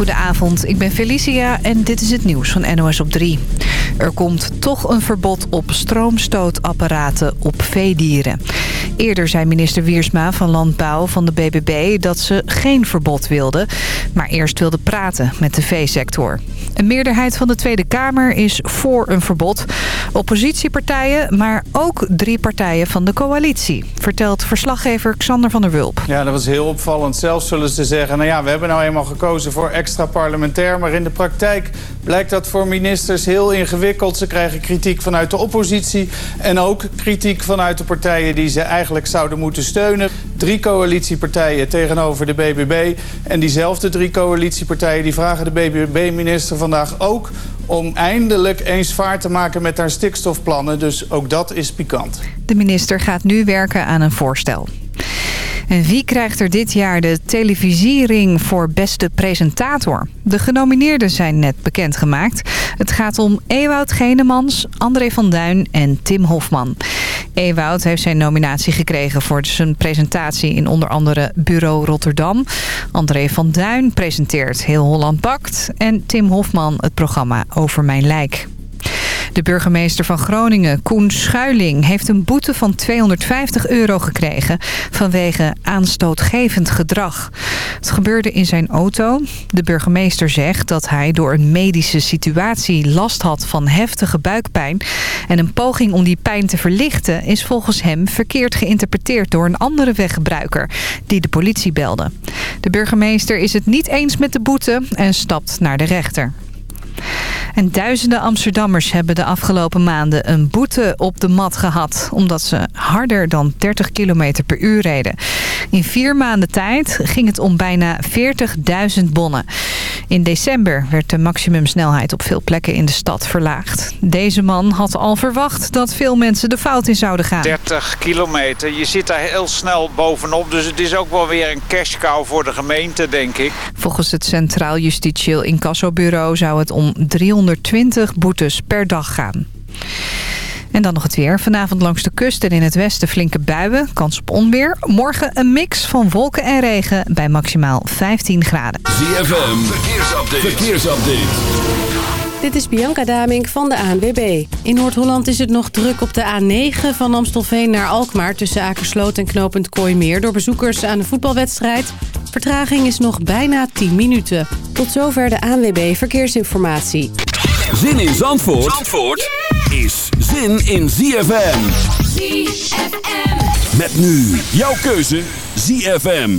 Goedenavond, ik ben Felicia en dit is het nieuws van NOS op 3. Er komt toch een verbod op stroomstootapparaten op veedieren. Eerder zei minister Wiersma van Landbouw van de BBB dat ze geen verbod wilde... maar eerst wilde praten met de veesector. Een meerderheid van de Tweede Kamer is voor een verbod. Oppositiepartijen, maar ook drie partijen van de coalitie... vertelt verslaggever Xander van der Wulp. Ja, dat was heel opvallend. Zelfs zullen ze zeggen, nou ja, we hebben nou eenmaal gekozen voor extra parlementair... maar in de praktijk blijkt dat voor ministers heel ingewikkeld. Ze krijgen kritiek vanuit de oppositie en ook kritiek vanuit de partijen die ze eigenlijk zouden moeten steunen. Drie coalitiepartijen tegenover de BBB. En diezelfde drie coalitiepartijen die vragen de BBB-minister vandaag ook om eindelijk eens vaart te maken met haar stikstofplannen. Dus ook dat is pikant. De minister gaat nu werken aan een voorstel. En wie krijgt er dit jaar de televisiering voor beste presentator? De genomineerden zijn net bekendgemaakt. Het gaat om Ewout Genemans, André van Duin en Tim Hofman. Ewout heeft zijn nominatie gekregen voor zijn presentatie in onder andere Bureau Rotterdam. André van Duin presenteert Heel Holland Bakt. En Tim Hofman het programma Over Mijn Lijk. De burgemeester van Groningen, Koen Schuiling, heeft een boete van 250 euro gekregen vanwege aanstootgevend gedrag. Het gebeurde in zijn auto. De burgemeester zegt dat hij door een medische situatie last had van heftige buikpijn. En een poging om die pijn te verlichten is volgens hem verkeerd geïnterpreteerd door een andere weggebruiker die de politie belde. De burgemeester is het niet eens met de boete en stapt naar de rechter. En duizenden Amsterdammers hebben de afgelopen maanden een boete op de mat gehad... omdat ze harder dan 30 km per uur reden. In vier maanden tijd ging het om bijna 40.000 bonnen. In december werd de maximumsnelheid op veel plekken in de stad verlaagd. Deze man had al verwacht dat veel mensen de fout in zouden gaan. 30 kilometer, je zit daar heel snel bovenop. Dus het is ook wel weer een cash cow voor de gemeente, denk ik. Volgens het Centraal Justitieel Incassobureau zou het om 320 boetes per dag gaan. En dan nog het weer. Vanavond langs de kust en in het westen flinke buien. Kans op onweer. Morgen een mix van wolken en regen bij maximaal 15 graden. ZFM, verkeersupdate. verkeersupdate. Dit is Bianca Damink van de ANWB. In Noord-Holland is het nog druk op de A9 van Amstelveen naar Alkmaar... tussen Akersloot en knooppunt Kooimeer... door bezoekers aan de voetbalwedstrijd. Vertraging is nog bijna 10 minuten. Tot zover de ANWB Verkeersinformatie. Zin in Zandvoort, Zandvoort is zin in ZFM. ZFM. Met nu jouw keuze ZFM.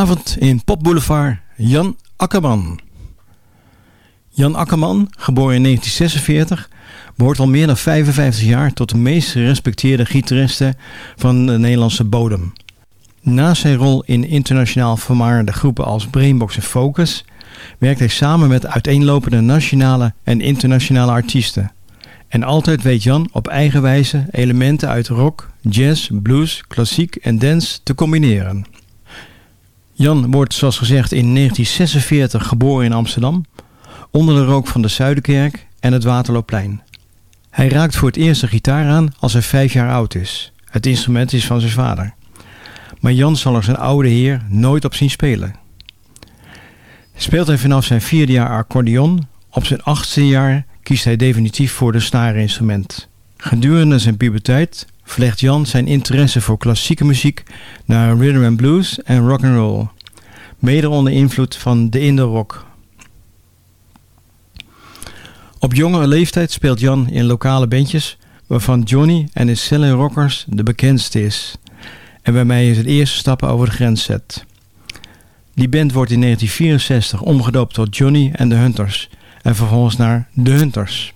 Vanavond in Pop Boulevard Jan Akkerman. Jan Akkerman, geboren in 1946, behoort al meer dan 55 jaar tot de meest gerespecteerde gitaristen van de Nederlandse bodem. Naast zijn rol in internationaal vermaarde groepen als Brainbox en Focus, werkt hij samen met uiteenlopende nationale en internationale artiesten. En altijd weet Jan op eigen wijze elementen uit rock, jazz, blues, klassiek en dance te combineren. Jan wordt zoals gezegd in 1946 geboren in Amsterdam, onder de rook van de Zuiderkerk en het Waterloopplein. Hij raakt voor het eerst de gitaar aan als hij vijf jaar oud is. Het instrument is van zijn vader. Maar Jan zal er zijn oude heer nooit op zien spelen. Speelt hij vanaf zijn vierde jaar accordeon, op zijn achtste jaar kiest hij definitief voor de snaarinstrument. Gedurende zijn puberteit verlegt Jan zijn interesse voor klassieke muziek naar rhythm and blues en rock and roll, mede onder invloed van de Indo rock. Op jongere leeftijd speelt Jan in lokale bandjes, waarvan Johnny en de Silly Rockers de bekendste is, en waarmee hij zijn eerste stappen over de grens zet. Die band wordt in 1964 omgedoopt tot Johnny en de Hunters en vervolgens naar de Hunters.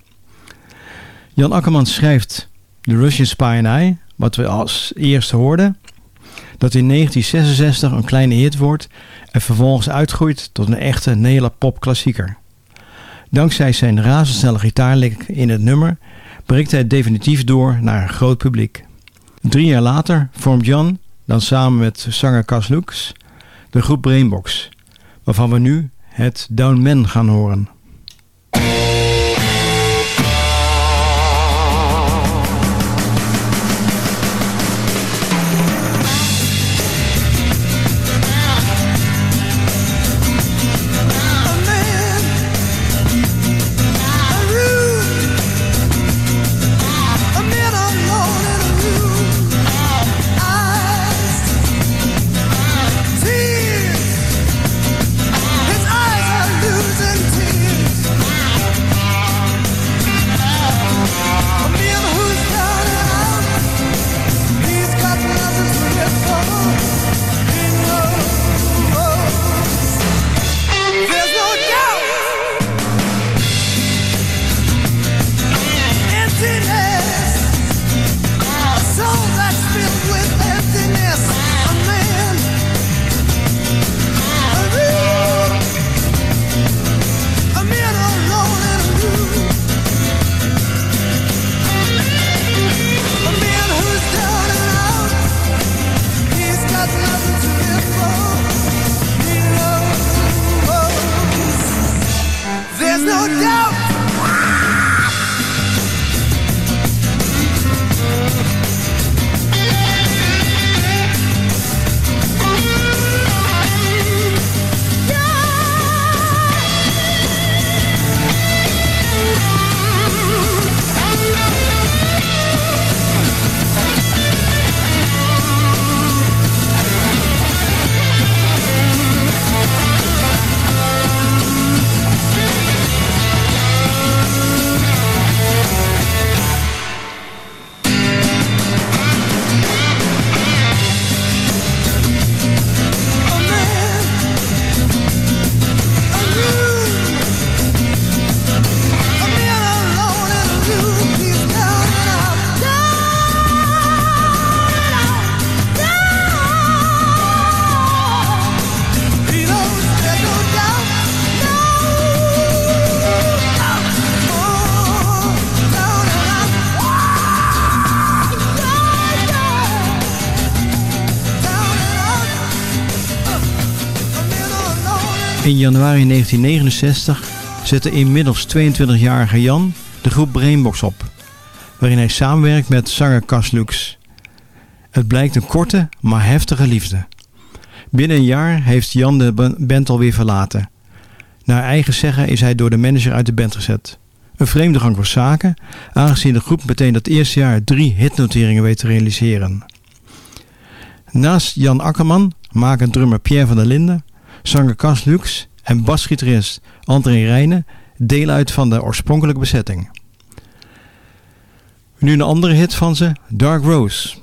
Jan Akkerman schrijft The Russian Spy and I, wat we als eerste hoorden, dat in 1966 een kleine hit wordt en vervolgens uitgroeit tot een echte Nederla popklassieker. Dankzij zijn razendsnelle gitaarlik in het nummer breekt hij definitief door naar een groot publiek. Drie jaar later vormt Jan, dan samen met zanger Cas Lux, de groep Brainbox, waarvan we nu het Down Man gaan horen. Januari 1969 zette inmiddels 22-jarige Jan de groep Brainbox op, waarin hij samenwerkt met zanger Cas Lux. Het blijkt een korte, maar heftige liefde. Binnen een jaar heeft Jan de ba- band alweer verlaten. Naar eigen zeggen is hij door de manager uit de band gezet. Een vreemde gang van zaken, aangezien de groep meteen dat eerste jaar drie hitnoteringen weet te realiseren. Naast Jan Akkerman maken drummer Pierre van der Linden, zanger Cas Lux en basgitarist André Rijnen deel uit van de oorspronkelijke bezetting. Nu een andere hit van ze, Dark Rose.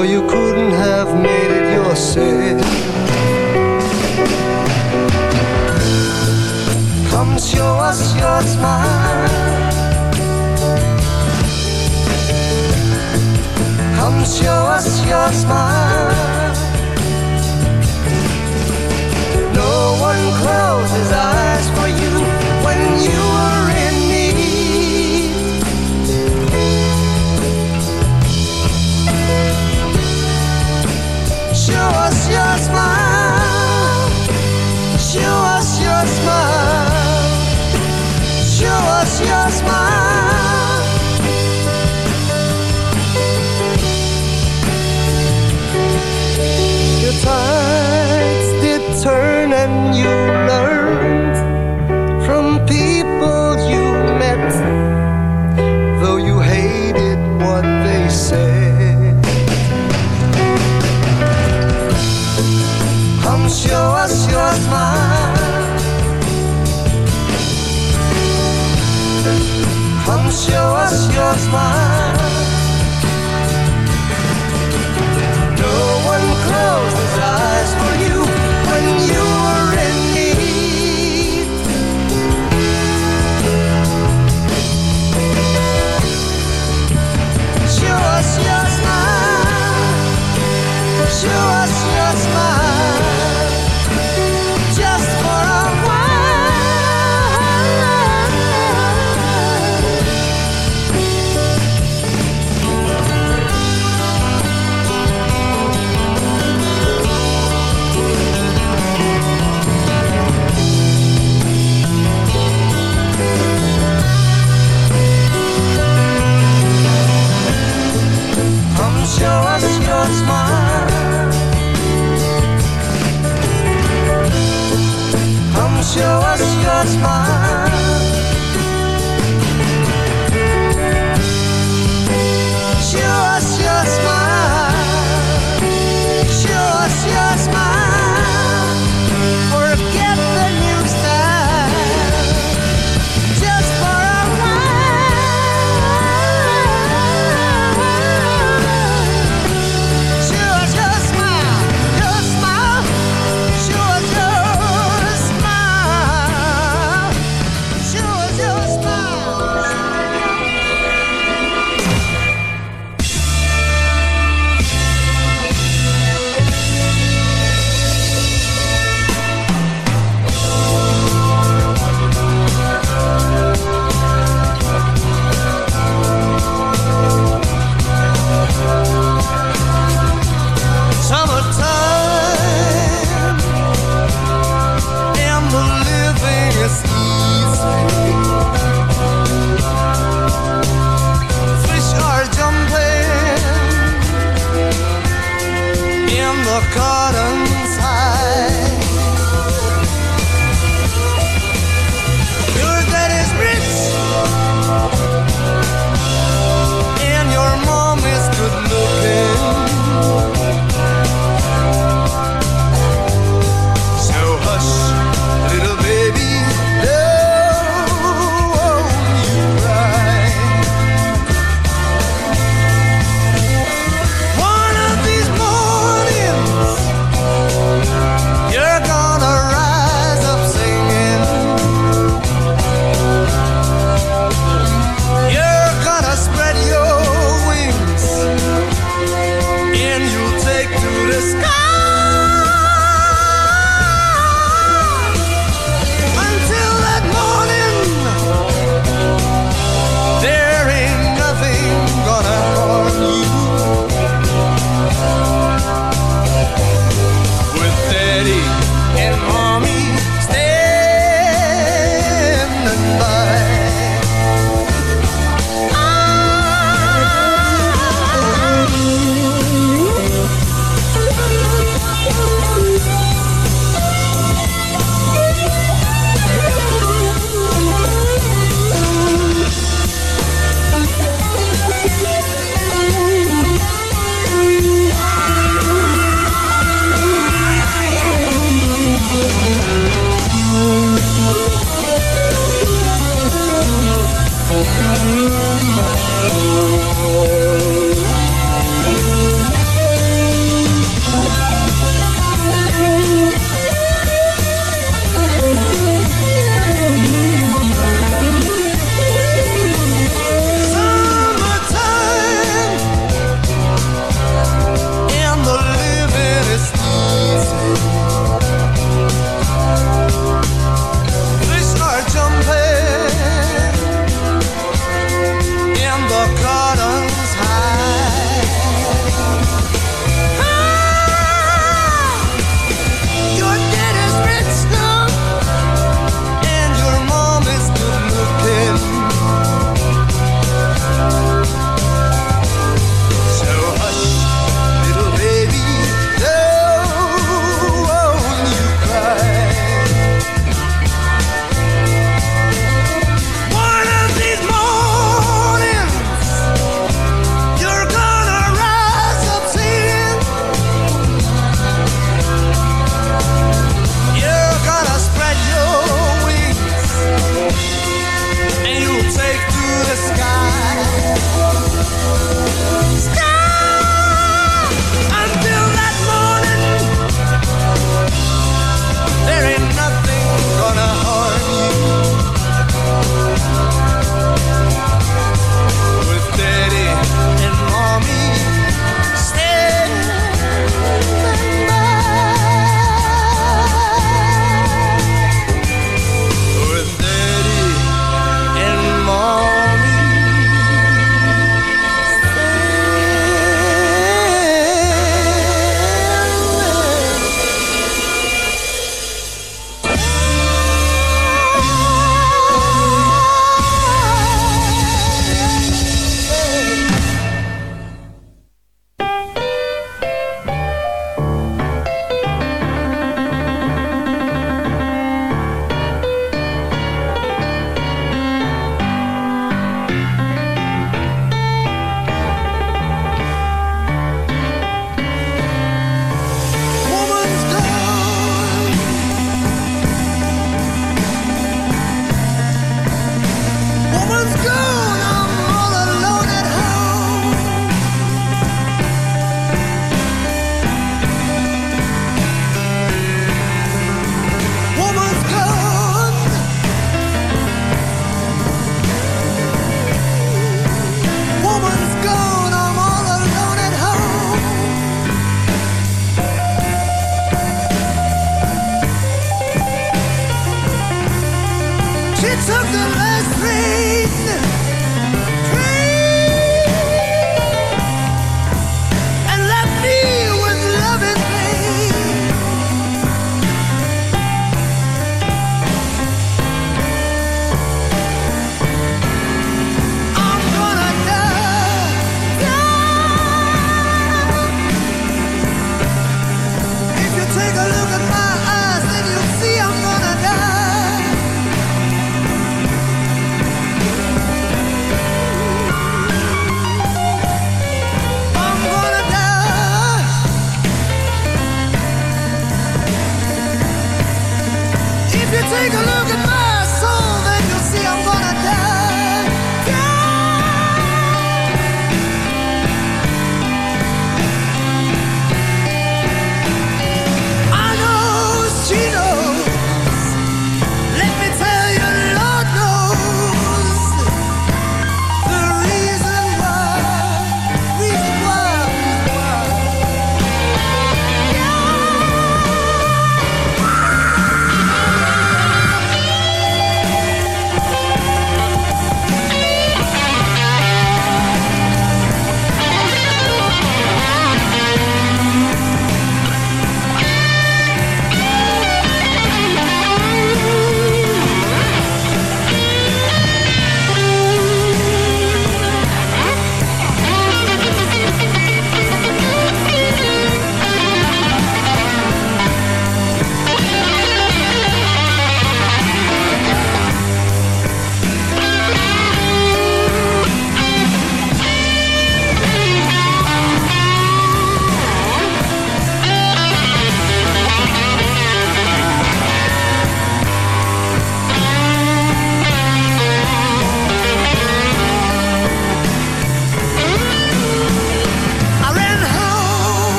though you couldn't have made it yourself. Come show us your smile. Come show us your smile.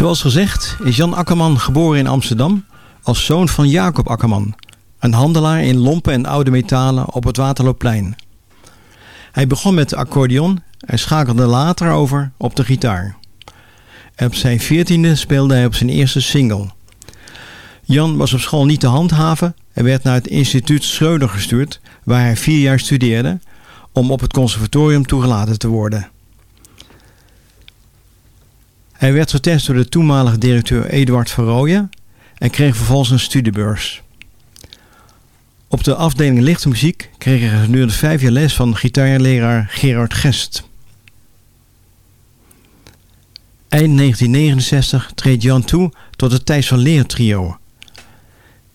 Zoals gezegd is Jan Akkerman geboren in Amsterdam als zoon van Jacob Akkerman, een handelaar in lompen en oude metalen op het Waterloopplein. Hij begon met de accordeon en schakelde later over op de gitaar. Op zijn veertiende speelde hij op zijn eerste single. Jan was op school niet te handhaven en werd naar het instituut Schreuder gestuurd, waar hij vier jaar studeerde, om op het conservatorium toegelaten te worden. Hij werd getest door de toenmalige directeur Eduard van Rooyen en kreeg vervolgens een studiebeurs. Op de afdeling lichte muziek kreeg hij gedurende vijf jaar les van gitaarleraar Gerard Gest. Eind 1969 treedt Jan toe tot het Thijs van Leer trio.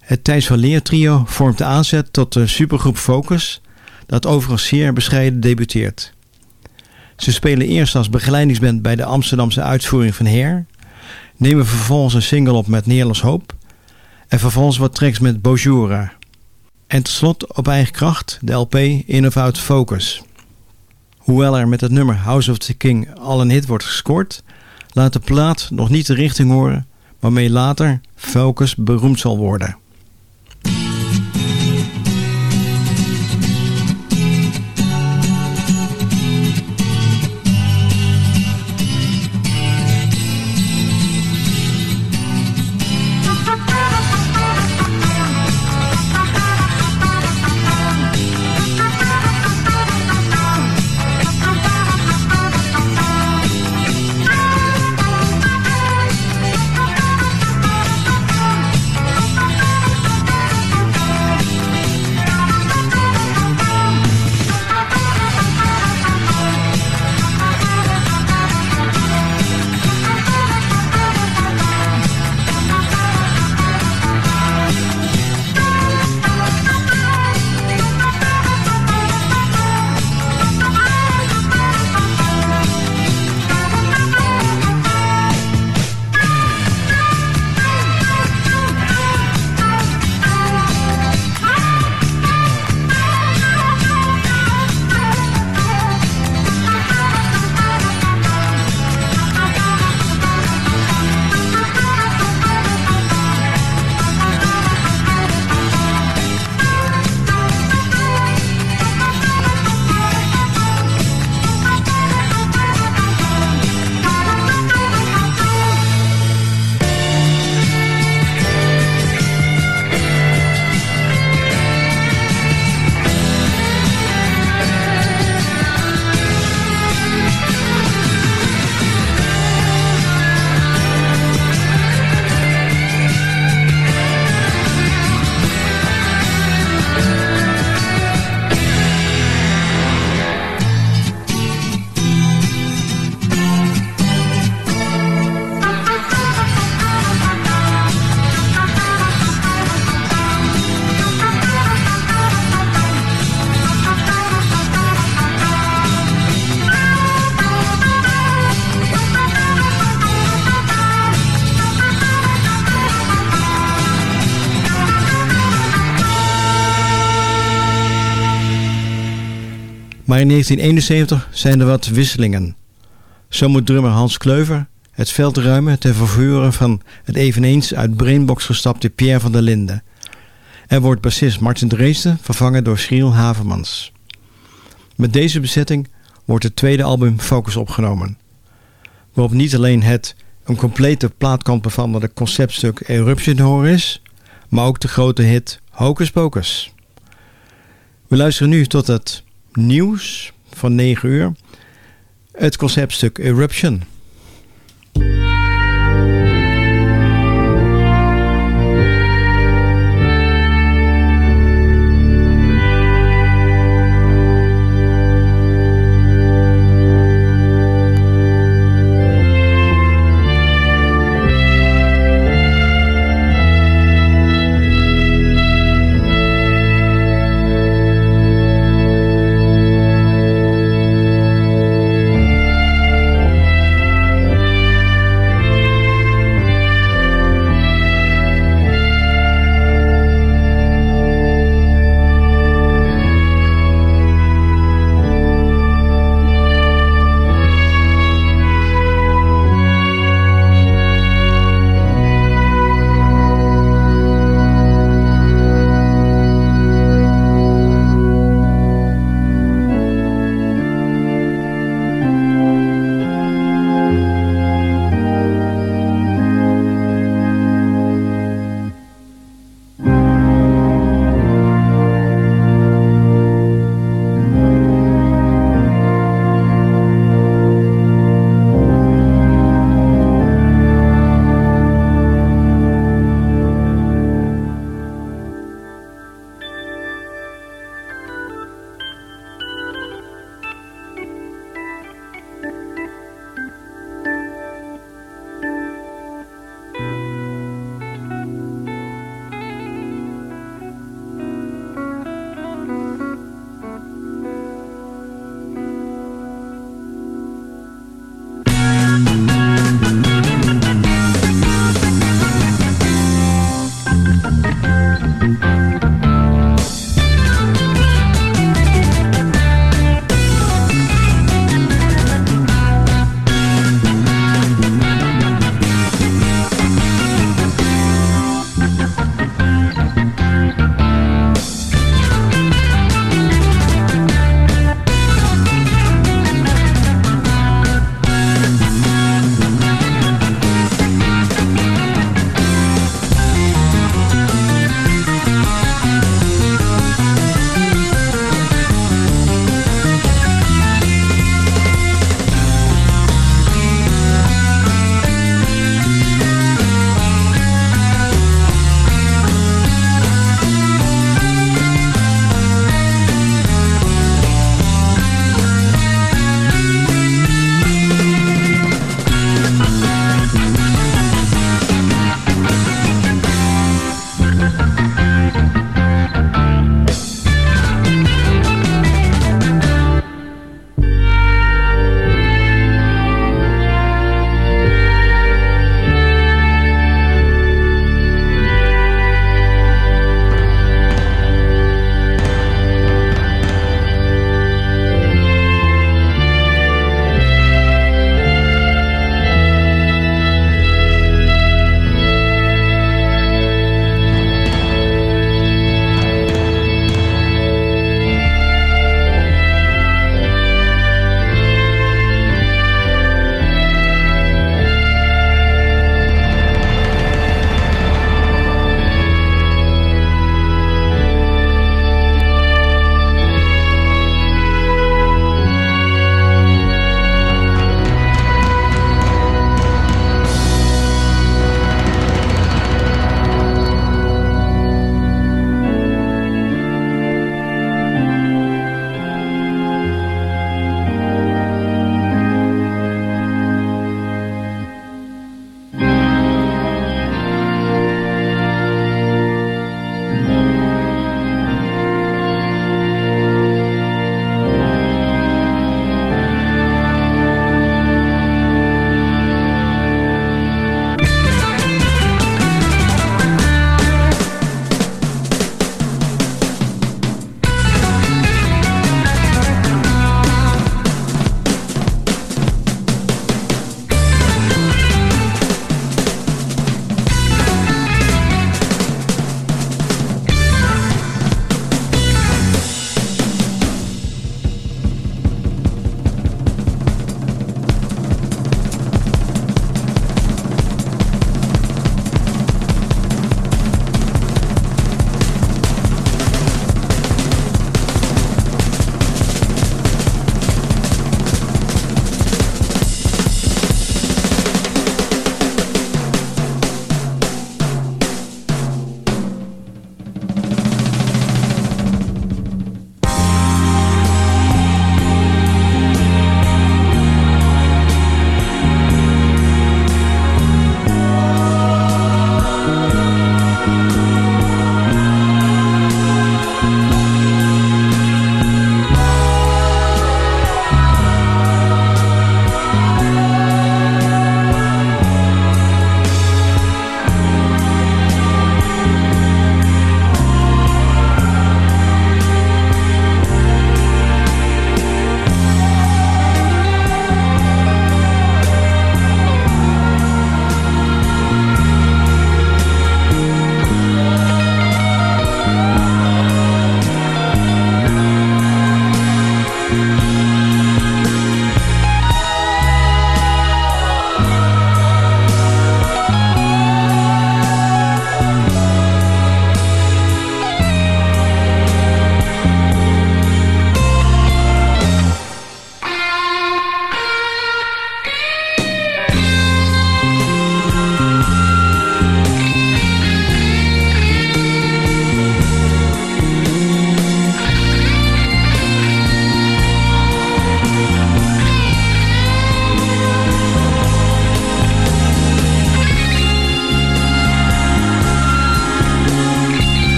Het Thijs van Leer trio vormt de aanzet tot de supergroep Focus, dat overigens zeer bescheiden debuteert. Ze spelen eerst als begeleidingsband bij de Amsterdamse uitvoering van Hair, nemen vervolgens een single op met Nederlands Hoop en vervolgens wat tracks met Bojura. En tot slot op eigen kracht de LP In of Out Focus. Hoewel er met het nummer House of the King al een hit wordt gescoord, laat de plaat nog niet de richting horen waarmee later Focus beroemd zal worden. Maar in 1971 zijn er wat wisselingen. Zo moet drummer Hans Kleuver het veld ruimen ten vervuren van het eveneens uit Brainbox gestapte Pierre van der Linden. En wordt bassist Martin Dreesden vervangen door Schriel Havermans. Met deze bezetting wordt het tweede album Focus opgenomen. Waarop niet alleen het een complete plaatkant bevattende conceptstuk Eruption te is, maar ook de grote hit Hocus Pocus. We luisteren nu tot het nieuws van 9 uur, het conceptstuk Eruption.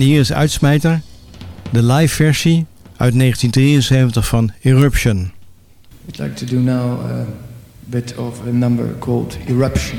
En hier is uitsmijter, de live versie uit 1973 van Eruption. We'd like to do now a bit of a number called Eruption.